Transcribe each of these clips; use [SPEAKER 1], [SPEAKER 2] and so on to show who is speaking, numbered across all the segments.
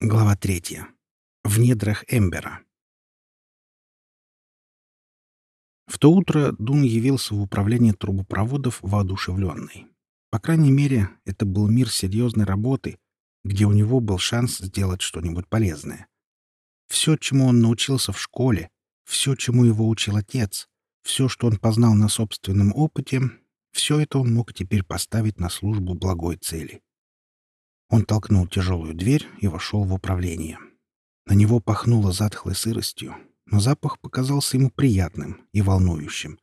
[SPEAKER 1] Глава третья. В недрах Эмбера. В то утро Дун явился в управление трубопроводов воодушевленный. По крайней мере, это был мир серьезной работы, где у него был шанс сделать что-нибудь полезное. Все, чему он научился в школе, все, чему его учил отец, все, что он познал на собственном опыте, все это он мог теперь поставить на службу благой цели. Он толкнул тяжелую дверь и вошел в управление. На него пахнуло затхлой сыростью, но запах показался ему приятным и волнующим.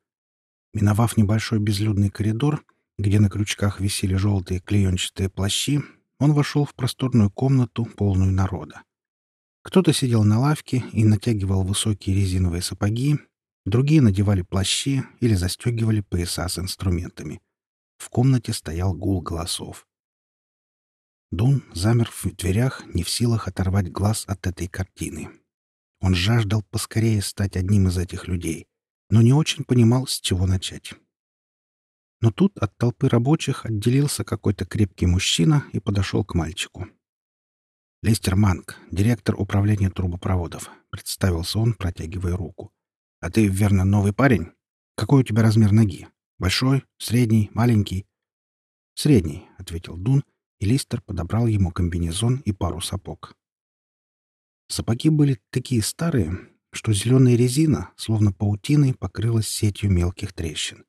[SPEAKER 1] Миновав небольшой безлюдный коридор, где на крючках висели желтые клеенчатые плащи, он вошел в просторную комнату, полную народа. Кто-то сидел на лавке и натягивал высокие резиновые сапоги, другие надевали плащи или застегивали пояса с инструментами. В комнате стоял гул голосов. Дун замер в дверях, не в силах оторвать глаз от этой картины. Он жаждал поскорее стать одним из этих людей, но не очень понимал, с чего начать. Но тут от толпы рабочих отделился какой-то крепкий мужчина и подошел к мальчику. «Лестер Манк, директор управления трубопроводов», — представился он, протягивая руку. «А ты, верно, новый парень? Какой у тебя размер ноги? Большой, средний, маленький?» «Средний», — ответил Дун Листер подобрал ему комбинезон и пару сапог. Сапоги были такие старые, что зеленая резина, словно паутиной, покрылась сетью мелких трещин.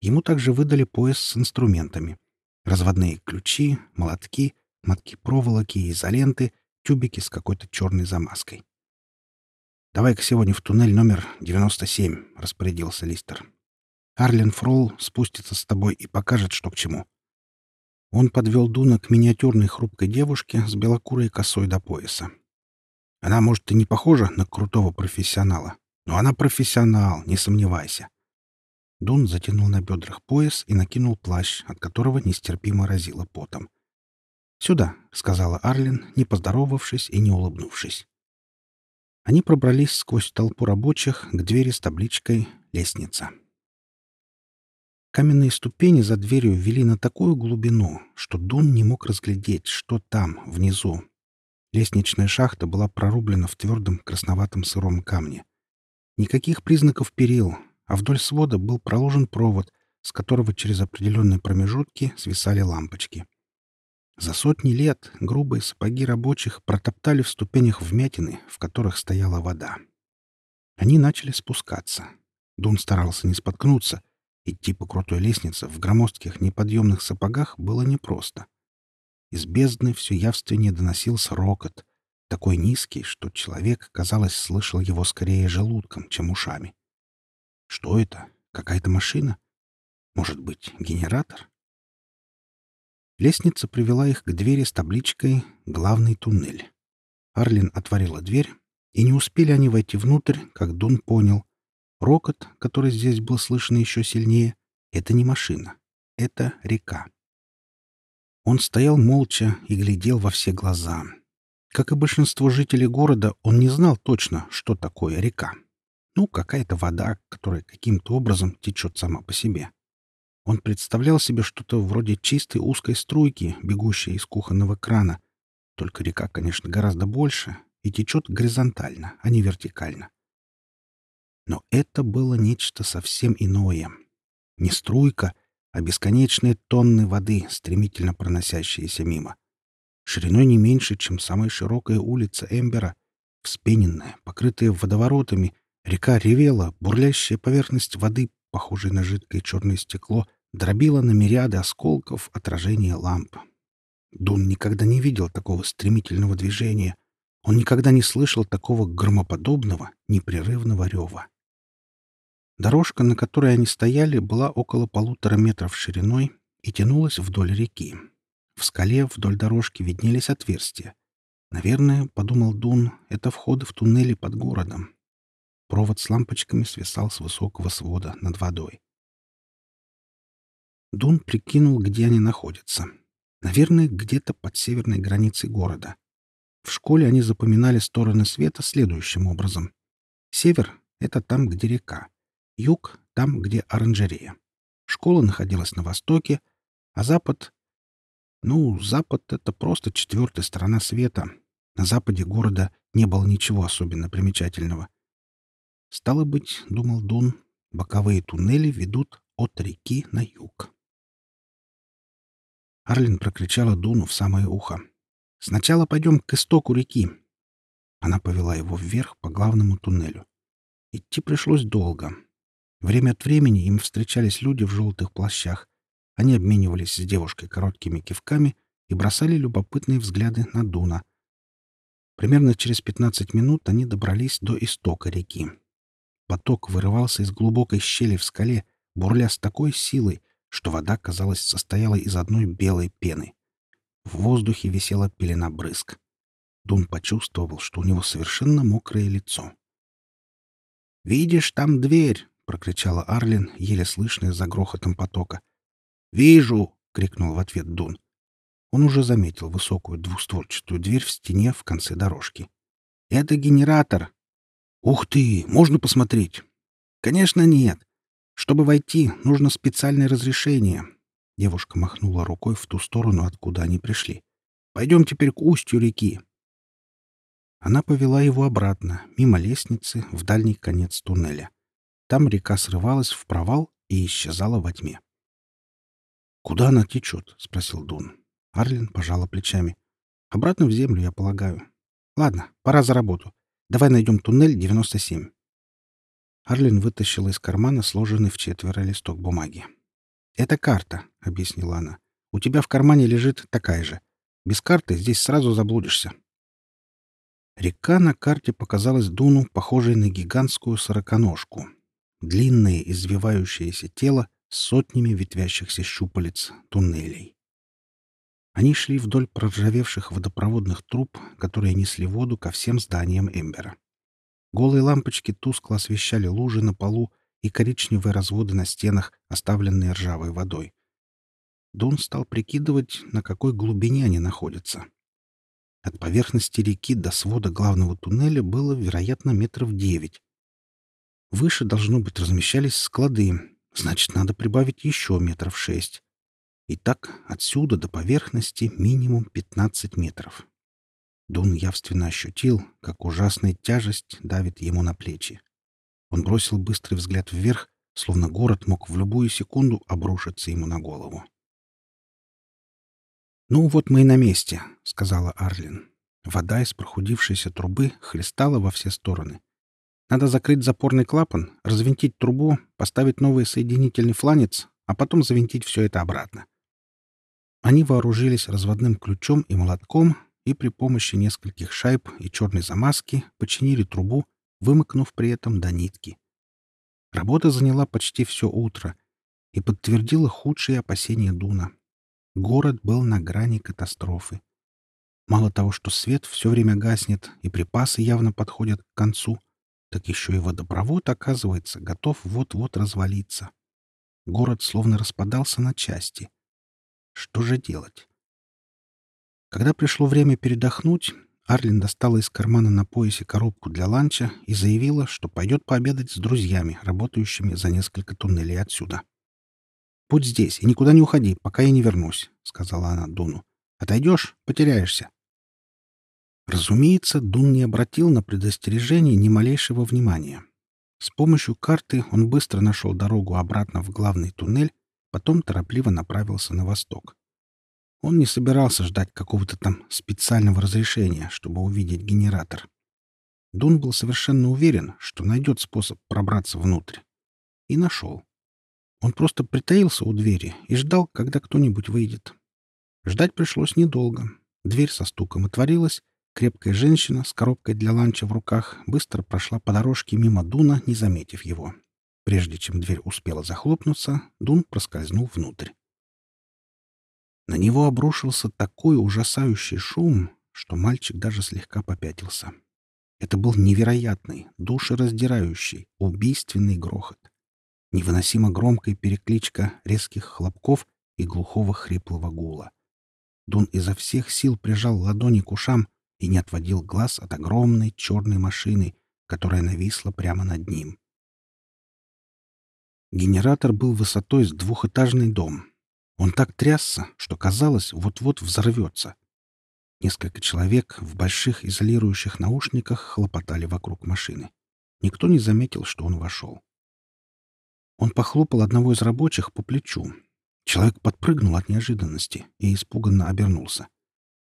[SPEAKER 1] Ему также выдали пояс с инструментами. Разводные ключи, молотки, мотки проволоки и изоленты, тюбики с какой-то черной замазкой. «Давай-ка сегодня в туннель номер 97», — распорядился Листер. «Арлен Фролл спустится с тобой и покажет, что к чему. Он подвел Дуна к миниатюрной хрупкой девушке с белокурой косой до пояса. Она, может, и не похожа на крутого профессионала, но она профессионал, не сомневайся. Дун затянул на бедрах пояс и накинул плащ, от которого нестерпимо разило потом. «Сюда», — сказала Арлин, не поздоровавшись и не улыбнувшись. Они пробрались сквозь толпу рабочих к двери с табличкой «Лестница». Каменные ступени за дверью вели на такую глубину, что Дун не мог разглядеть, что там, внизу. Лестничная шахта была прорублена в твердом красноватом сыром камне. Никаких признаков перил, а вдоль свода был проложен провод, с которого через определенные промежутки свисали лампочки. За сотни лет грубые сапоги рабочих протоптали в ступенях вмятины, в которых стояла вода. Они начали спускаться. Дун старался не споткнуться — Идти по крутой лестнице в громоздких неподъемных сапогах было непросто. Из бездны все явственнее доносился рокот, такой низкий, что человек, казалось, слышал его скорее желудком, чем ушами. Что это? Какая-то машина? Может быть, генератор? Лестница привела их к двери с табличкой «Главный туннель». Арлин отворила дверь, и не успели они войти внутрь, как Дун понял, Рокот, который здесь был слышен еще сильнее, — это не машина, это река. Он стоял молча и глядел во все глаза. Как и большинство жителей города, он не знал точно, что такое река. Ну, какая-то вода, которая каким-то образом течет сама по себе. Он представлял себе что-то вроде чистой узкой струйки, бегущей из кухонного крана. Только река, конечно, гораздо больше и течет горизонтально, а не вертикально. Но это было нечто совсем иное. Не струйка, а бесконечные тонны воды, стремительно проносящиеся мимо. Шириной не меньше, чем самая широкая улица Эмбера. Вспененная, покрытая водоворотами, река ревела, бурлящая поверхность воды, похожая на жидкое черное стекло, дробила на мириады осколков отражения ламп. Дун никогда не видел такого стремительного движения. Он никогда не слышал такого громоподобного, непрерывного рева. Дорожка, на которой они стояли, была около полутора метров шириной и тянулась вдоль реки. В скале вдоль дорожки виднелись отверстия. Наверное, — подумал Дун, — это входы в туннели под городом. Провод с лампочками свисал с высокого свода над водой. Дун прикинул, где они находятся. Наверное, где-то под северной границей города. В школе они запоминали стороны света следующим образом. Север — это там, где река. Юг — там, где оранжерея. Школа находилась на востоке, а запад... Ну, запад — это просто четвертая сторона света, На западе города не было ничего особенно примечательного. Стало быть, — думал Дун, — боковые туннели ведут от реки на юг. Арлин прокричала Дуну в самое ухо. «Сначала пойдем к истоку реки». Она повела его вверх по главному туннелю. Идти пришлось долго. Время от времени им встречались люди в желтых плащах. Они обменивались с девушкой короткими кивками и бросали любопытные взгляды на Дуна. Примерно через 15 минут они добрались до истока реки. Поток вырывался из глубокой щели в скале, бурля с такой силой, что вода, казалось, состояла из одной белой пены. В воздухе висела пелена брызг. Дун почувствовал, что у него совершенно мокрое лицо. «Видишь, там дверь!» — прокричала Арлин, еле слышная за грохотом потока. «Вижу!» — крикнул в ответ Дун. Он уже заметил высокую двустворчатую дверь в стене в конце дорожки. «Это генератор!» «Ух ты! Можно посмотреть?» «Конечно, нет. Чтобы войти, нужно специальное разрешение. Девушка махнула рукой в ту сторону, откуда они пришли. Пойдем теперь к устью реки. Она повела его обратно, мимо лестницы, в дальний конец туннеля. Там река срывалась в провал и исчезала во тьме. «Куда она течет?» — спросил Дун. Арлин пожала плечами. «Обратно в землю, я полагаю. Ладно, пора за работу. Давай найдем туннель 97». Арлин вытащила из кармана сложенный в четверо листок бумаги. «Это карта», — объяснила она. «У тебя в кармане лежит такая же. Без карты здесь сразу заблудишься». Река на карте показалась Дуну похожей на гигантскую сороконожку. Длинное извивающееся тело с сотнями ветвящихся щупалец, туннелей. Они шли вдоль проржавевших водопроводных труб, которые несли воду ко всем зданиям Эмбера. Голые лампочки тускло освещали лужи на полу и коричневые разводы на стенах, оставленные ржавой водой. Дун стал прикидывать, на какой глубине они находятся. От поверхности реки до свода главного туннеля было, вероятно, метров девять. Выше, должно быть, размещались склады, значит, надо прибавить еще метров шесть. И так отсюда до поверхности минимум пятнадцать метров. Дун явственно ощутил, как ужасная тяжесть давит ему на плечи. Он бросил быстрый взгляд вверх, словно город мог в любую секунду обрушиться ему на голову. «Ну вот мы и на месте», — сказала Арлин. Вода из прохудившейся трубы хлестала во все стороны. Надо закрыть запорный клапан, развинтить трубу, поставить новый соединительный фланец, а потом завинтить все это обратно. Они вооружились разводным ключом и молотком и при помощи нескольких шайб и черной замазки починили трубу, вымокнув при этом до нитки. Работа заняла почти все утро и подтвердила худшие опасения Дуна. Город был на грани катастрофы. Мало того, что свет все время гаснет и припасы явно подходят к концу, так еще и водопровод, оказывается, готов вот-вот развалиться. Город словно распадался на части. Что же делать? Когда пришло время передохнуть, Арлин достала из кармана на поясе коробку для ланча и заявила, что пойдет пообедать с друзьями, работающими за несколько туннелей отсюда. «Будь здесь и никуда не уходи, пока я не вернусь», — сказала она Дуну. «Отойдешь — потеряешься». Разумеется, Дун не обратил на предостережение ни малейшего внимания. С помощью карты он быстро нашел дорогу обратно в главный туннель, потом торопливо направился на восток. Он не собирался ждать какого-то там специального разрешения, чтобы увидеть генератор. Дун был совершенно уверен, что найдет способ пробраться внутрь. И нашел. Он просто притаился у двери и ждал, когда кто-нибудь выйдет. Ждать пришлось недолго. Дверь со стуком отворилась, крепкая женщина с коробкой для ланча в руках быстро прошла по дорожке мимо Дуна, не заметив его. Прежде чем дверь успела захлопнуться, Дун проскользнул внутрь. На него обрушился такой ужасающий шум, что мальчик даже слегка попятился. Это был невероятный, душераздирающий, убийственный грохот. Невыносимо громкая перекличка резких хлопков и глухого хриплого гула. Дун изо всех сил прижал ладони к ушам и не отводил глаз от огромной черной машины, которая нависла прямо над ним. Генератор был высотой с двухэтажный дом — он так трясся, что казалось, вот-вот взорвется. Несколько человек в больших изолирующих наушниках хлопотали вокруг машины. Никто не заметил, что он вошел. Он похлопал одного из рабочих по плечу. Человек подпрыгнул от неожиданности и испуганно обернулся.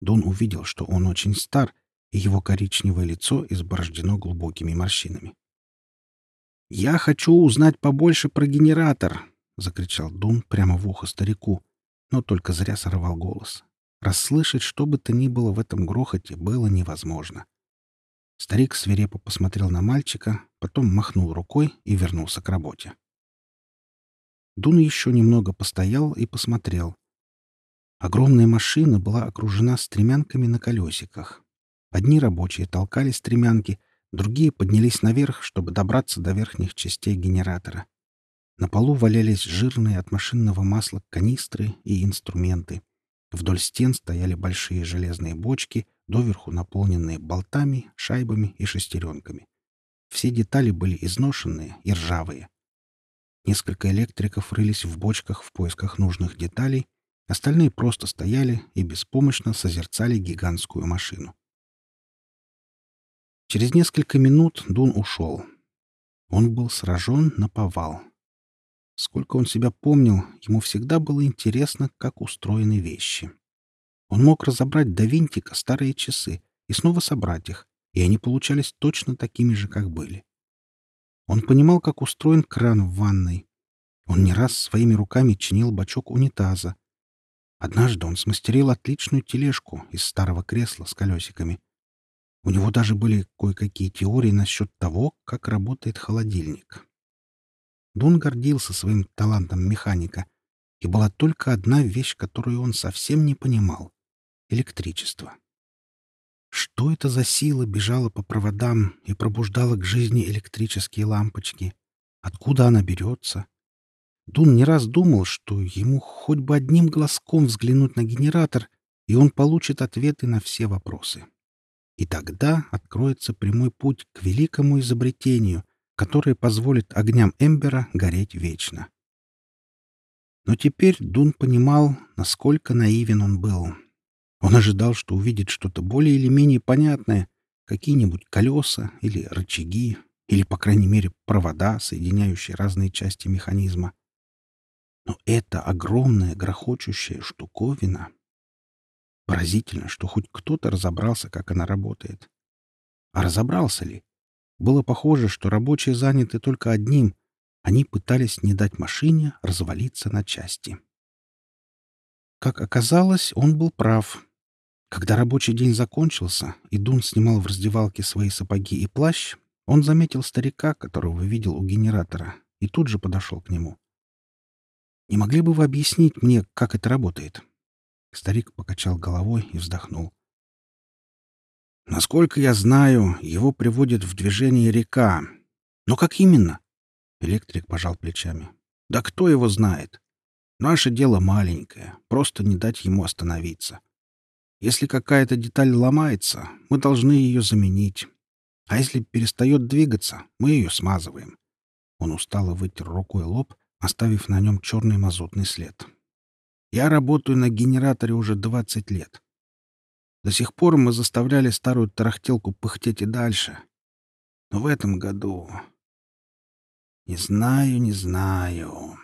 [SPEAKER 1] Дон увидел, что он очень стар, и его коричневое лицо изборождено глубокими морщинами. «Я хочу узнать побольше про генератор!» — закричал Дун прямо в ухо старику, но только зря сорвал голос. Расслышать что бы то ни было в этом грохоте было невозможно. Старик свирепо посмотрел на мальчика, потом махнул рукой и вернулся к работе. Дун еще немного постоял и посмотрел. Огромная машина была окружена стремянками на колесиках. Одни рабочие толкали стремянки, другие поднялись наверх, чтобы добраться до верхних частей генератора. На полу валялись жирные от машинного масла канистры и инструменты. Вдоль стен стояли большие железные бочки, доверху наполненные болтами, шайбами и шестеренками. Все детали были изношенные и ржавые. Несколько электриков рылись в бочках в поисках нужных деталей, остальные просто стояли и беспомощно созерцали гигантскую машину. Через несколько минут Дун ушел. Он был сражен на повал. Сколько он себя помнил, ему всегда было интересно, как устроены вещи. Он мог разобрать до винтика старые часы и снова собрать их, и они получались точно такими же, как были. Он понимал, как устроен кран в ванной. Он не раз своими руками чинил бачок унитаза. Однажды он смастерил отличную тележку из старого кресла с колесиками. У него даже были кое-какие теории насчет того, как работает холодильник. Дун гордился своим талантом механика, и была только одна вещь, которую он совсем не понимал — электричество. Что это за сила бежала по проводам и пробуждала к жизни электрические лампочки? Откуда она берется? Дун не раз думал, что ему хоть бы одним глазком взглянуть на генератор, и он получит ответы на все вопросы. И тогда откроется прямой путь к великому изобретению — которое позволит огням Эмбера гореть вечно. Но теперь Дун понимал, насколько наивен он был. Он ожидал, что увидит что-то более или менее понятное, какие-нибудь колеса или рычаги, или, по крайней мере, провода, соединяющие разные части механизма. Но это огромная грохочущая штуковина. Поразительно, что хоть кто-то разобрался, как она работает. А разобрался ли? Было похоже, что рабочие заняты только одним. Они пытались не дать машине развалиться на части. Как оказалось, он был прав. Когда рабочий день закончился, и Дун снимал в раздевалке свои сапоги и плащ, он заметил старика, которого видел у генератора, и тут же подошел к нему. «Не могли бы вы объяснить мне, как это работает?» Старик покачал головой и вздохнул. Насколько я знаю, его приводит в движение река. Но как именно? Электрик пожал плечами. Да кто его знает? Наше дело маленькое, просто не дать ему остановиться. Если какая-то деталь ломается, мы должны ее заменить. А если перестает двигаться, мы ее смазываем. Он устало вытер рукой лоб, оставив на нем черный мазутный след. Я работаю на генераторе уже 20 лет. До сих пор мы заставляли старую тарахтелку пыхтеть и дальше. Но в этом году... Не знаю, не знаю.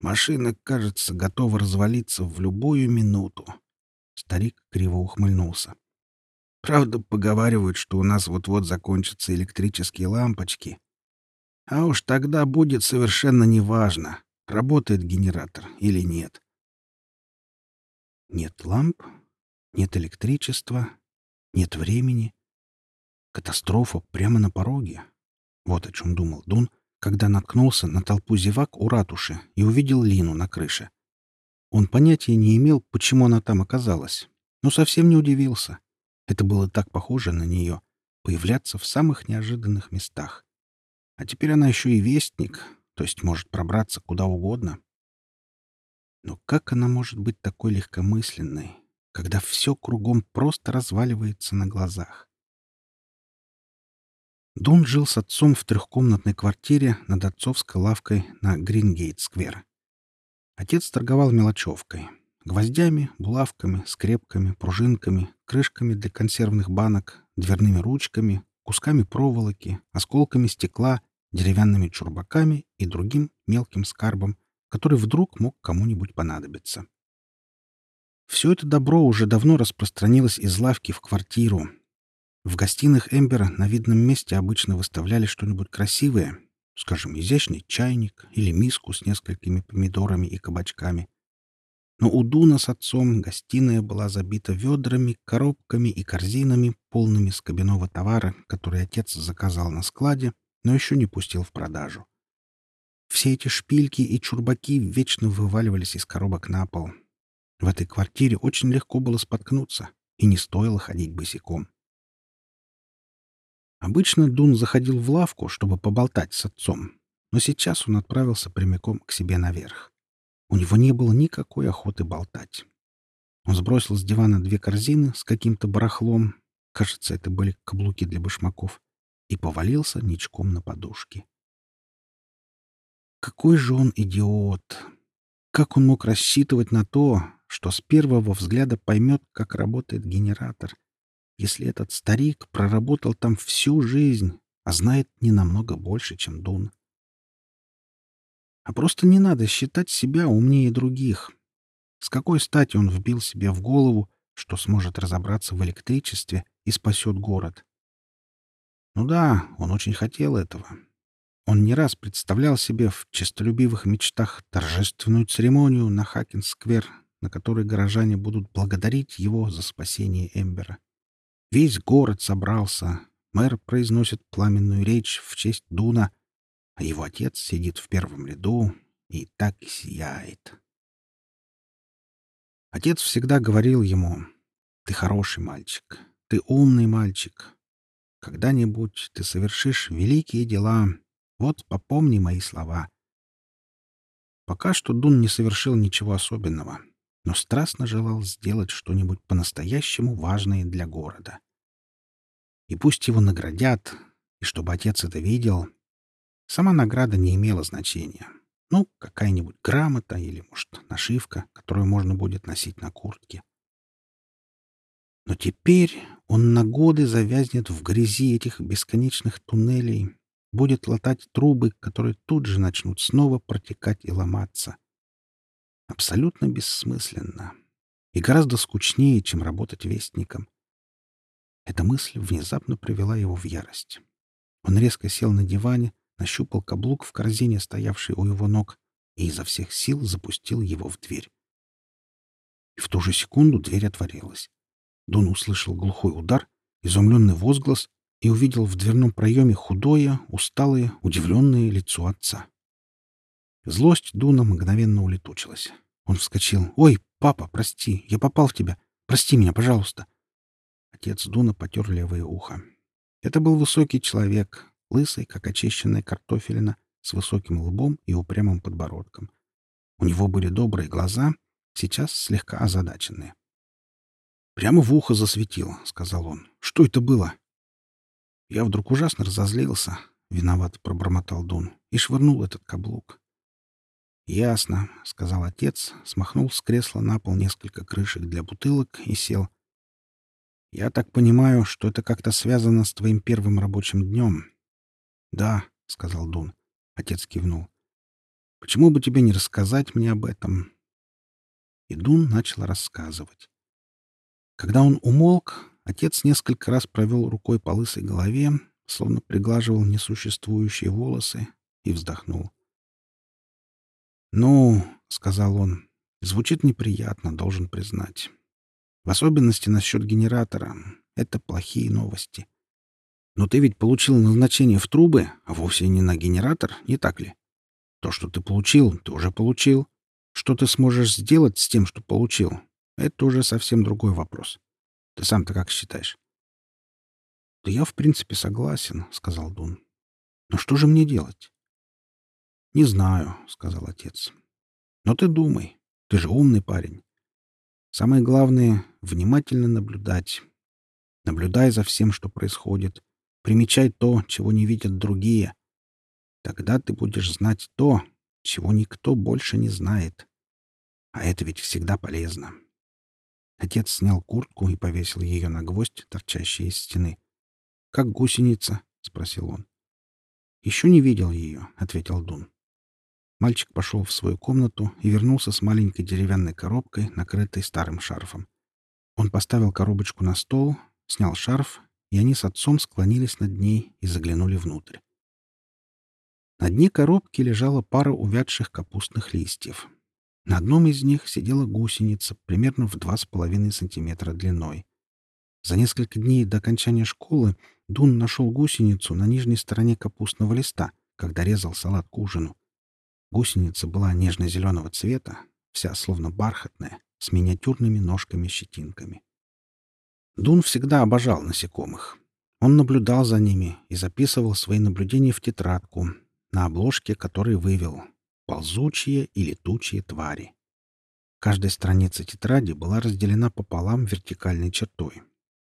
[SPEAKER 1] Машина, кажется, готова развалиться в любую минуту. Старик криво ухмыльнулся. Правда, поговаривают, что у нас вот-вот закончатся электрические лампочки. А уж тогда будет совершенно неважно, работает генератор или нет. Нет ламп, нет электричества, нет времени. Катастрофа прямо на пороге. Вот о чем думал Дун, когда наткнулся на толпу зевак у ратуши и увидел Лину на крыше. Он понятия не имел, почему она там оказалась, но совсем не удивился. Это было так похоже на нее — появляться в самых неожиданных местах. А теперь она еще и вестник, то есть может пробраться куда угодно. Но как она может быть такой легкомысленной, когда все кругом просто разваливается на глазах. Дун жил с отцом в трехкомнатной квартире над отцовской лавкой на Грингейт-сквер. Отец торговал мелочевкой. Гвоздями, булавками, скрепками, пружинками, крышками для консервных банок, дверными ручками, кусками проволоки, осколками стекла, деревянными чурбаками и другим мелким скарбом, который вдруг мог кому-нибудь понадобиться. Все это добро уже давно распространилось из лавки в квартиру. В гостиных Эмбера на видном месте обычно выставляли что-нибудь красивое, скажем, изящный чайник или миску с несколькими помидорами и кабачками. Но у Дуна с отцом гостиная была забита ведрами, коробками и корзинами, полными скобяного товара, который отец заказал на складе, но еще не пустил в продажу. Все эти шпильки и чурбаки вечно вываливались из коробок на пол. В этой квартире очень легко было споткнуться, и не стоило ходить босиком. Обычно Дун заходил в лавку, чтобы поболтать с отцом, но сейчас он отправился прямиком к себе наверх. У него не было никакой охоты болтать. Он сбросил с дивана две корзины с каким-то барахлом, кажется, это были каблуки для башмаков, и повалился ничком на подушке. Какой же он идиот! Как он мог рассчитывать на то, что с первого взгляда поймет, как работает генератор, если этот старик проработал там всю жизнь, а знает не намного больше, чем Дун? А просто не надо считать себя умнее других. С какой стати он вбил себе в голову, что сможет разобраться в электричестве и спасет город? Ну да, он очень хотел этого. Он не раз представлял себе в честолюбивых мечтах торжественную церемонию на Хакин-сквер, на которой горожане будут благодарить его за спасение Эмбера. Весь город собрался, мэр произносит пламенную речь в честь Дуна, а его отец сидит в первом ряду и так сияет. Отец всегда говорил ему, «Ты хороший мальчик, ты умный мальчик. Когда-нибудь ты совершишь великие дела, вот попомни мои слова». Пока что Дун не совершил ничего особенного, но страстно желал сделать что-нибудь по-настоящему важное для города. И пусть его наградят, и чтобы отец это видел, Сама награда не имела значения. Ну, какая-нибудь грамота или, может, нашивка, которую можно будет носить на куртке. Но теперь он на годы завязнет в грязи этих бесконечных туннелей, будет латать трубы, которые тут же начнут снова протекать и ломаться. Абсолютно бессмысленно. И гораздо скучнее, чем работать вестником. Эта мысль внезапно привела его в ярость. Он резко сел на диване, нащупал каблук в корзине, стоявшей у его ног, и изо всех сил запустил его в дверь. И в ту же секунду дверь отворилась. Дон услышал глухой удар, изумленный возглас и увидел в дверном проеме худое, усталое, удивленное лицо отца. Злость Дуна мгновенно улетучилась. Он вскочил. «Ой, папа, прости, я попал в тебя. Прости меня, пожалуйста». Отец Дуна потер левое ухо. Это был высокий человек, лысый, как очищенная картофелина, с высоким лбом и упрямым подбородком. У него были добрые глаза, сейчас слегка озадаченные. «Прямо в ухо засветило», — сказал он. «Что это было?» Я вдруг ужасно разозлился, — виноват пробормотал Дун, — и швырнул этот каблук. «Ясно», — сказал отец, смахнул с кресла на пол несколько крышек для бутылок и сел. «Я так понимаю, что это как-то связано с твоим первым рабочим днем. «Да», — сказал Дун. Отец кивнул. «Почему бы тебе не рассказать мне об этом?» И Дун начал рассказывать. Когда он умолк, отец несколько раз провел рукой по лысой голове, словно приглаживал несуществующие волосы, и вздохнул. «Ну, — сказал он, — звучит неприятно, должен признать. В особенности насчет генератора. Это плохие новости. Но ты ведь получил назначение в трубы, а вовсе не на генератор, не так ли? То, что ты получил, ты уже получил. Что ты сможешь сделать с тем, что получил, это уже совсем другой вопрос. Ты сам-то как считаешь? — Да я, в принципе, согласен, — сказал Дун. — Но что же мне делать? — Не знаю, — сказал отец. — Но ты думай, ты же умный парень. Самое главное — внимательно наблюдать. Наблюдай за всем, что происходит, Примечай то, чего не видят другие. Тогда ты будешь знать то, чего никто больше не знает. А это ведь всегда полезно. Отец снял куртку и повесил ее на гвоздь, торчащий из стены. «Как гусеница?» — спросил он. «Еще не видел ее», — ответил Дун. Мальчик пошел в свою комнату и вернулся с маленькой деревянной коробкой, накрытой старым шарфом. Он поставил коробочку на стол, снял шарф, и они с отцом склонились над ней и заглянули внутрь. На дне коробки лежала пара увядших капустных листьев. На одном из них сидела гусеница примерно в два с половиной сантиметра длиной. За несколько дней до окончания школы Дун нашел гусеницу на нижней стороне капустного листа, когда резал салат к ужину. Гусеница была нежно-зеленого цвета, вся словно бархатная, с миниатюрными ножками-щетинками. Дун всегда обожал насекомых. Он наблюдал за ними и записывал свои наблюдения в тетрадку, на обложке которой вывел «Ползучие и летучие твари». Каждая страница тетради была разделена пополам вертикальной чертой.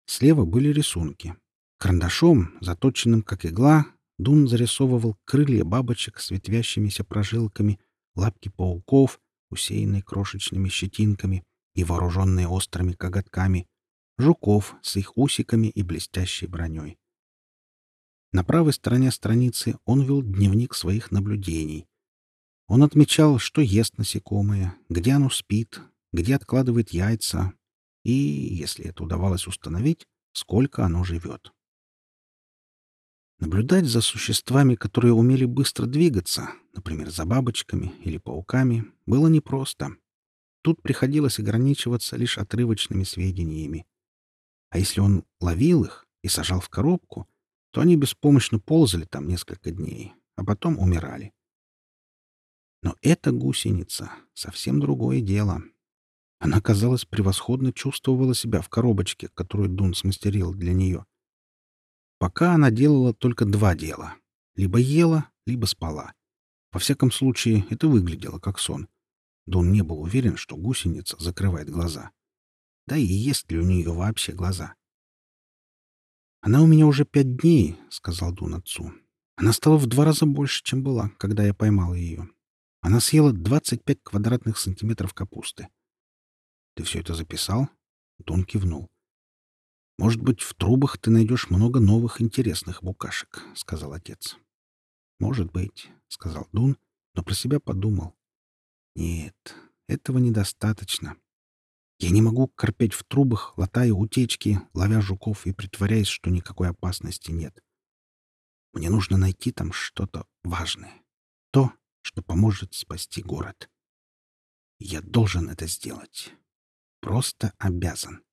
[SPEAKER 1] Слева были рисунки. Карандашом, заточенным как игла, Дун зарисовывал крылья бабочек с ветвящимися прожилками, лапки пауков, усеянные крошечными щетинками и вооруженные острыми коготками, жуков с их усиками и блестящей броней. На правой стороне страницы он вел дневник своих наблюдений. Он отмечал, что ест насекомое, где оно спит, где откладывает яйца и, если это удавалось установить, сколько оно живет. Наблюдать за существами, которые умели быстро двигаться, например, за бабочками или пауками, было непросто. Тут приходилось ограничиваться лишь отрывочными сведениями. А если он ловил их и сажал в коробку, то они беспомощно ползали там несколько дней, а потом умирали. Но эта гусеница — совсем другое дело. Она, казалось, превосходно чувствовала себя в коробочке, которую Дун смастерил для нее. Пока она делала только два дела. Либо ела, либо спала. Во всяком случае, это выглядело как сон. Дон не был уверен, что гусеница закрывает глаза. Да и есть ли у нее вообще глаза? «Она у меня уже пять дней», — сказал Дун отцу. «Она стала в два раза больше, чем была, когда я поймал ее. Она съела 25 квадратных сантиметров капусты». «Ты все это записал?» Дун кивнул. «Может быть, в трубах ты найдешь много новых интересных букашек», — сказал отец. «Может быть», — сказал Дун, но про себя подумал. «Нет, этого недостаточно. Я не могу корпеть в трубах, латая утечки, ловя жуков и притворяясь, что никакой опасности нет. Мне нужно найти там что-то важное. То, что поможет спасти город. Я должен это сделать. Просто обязан.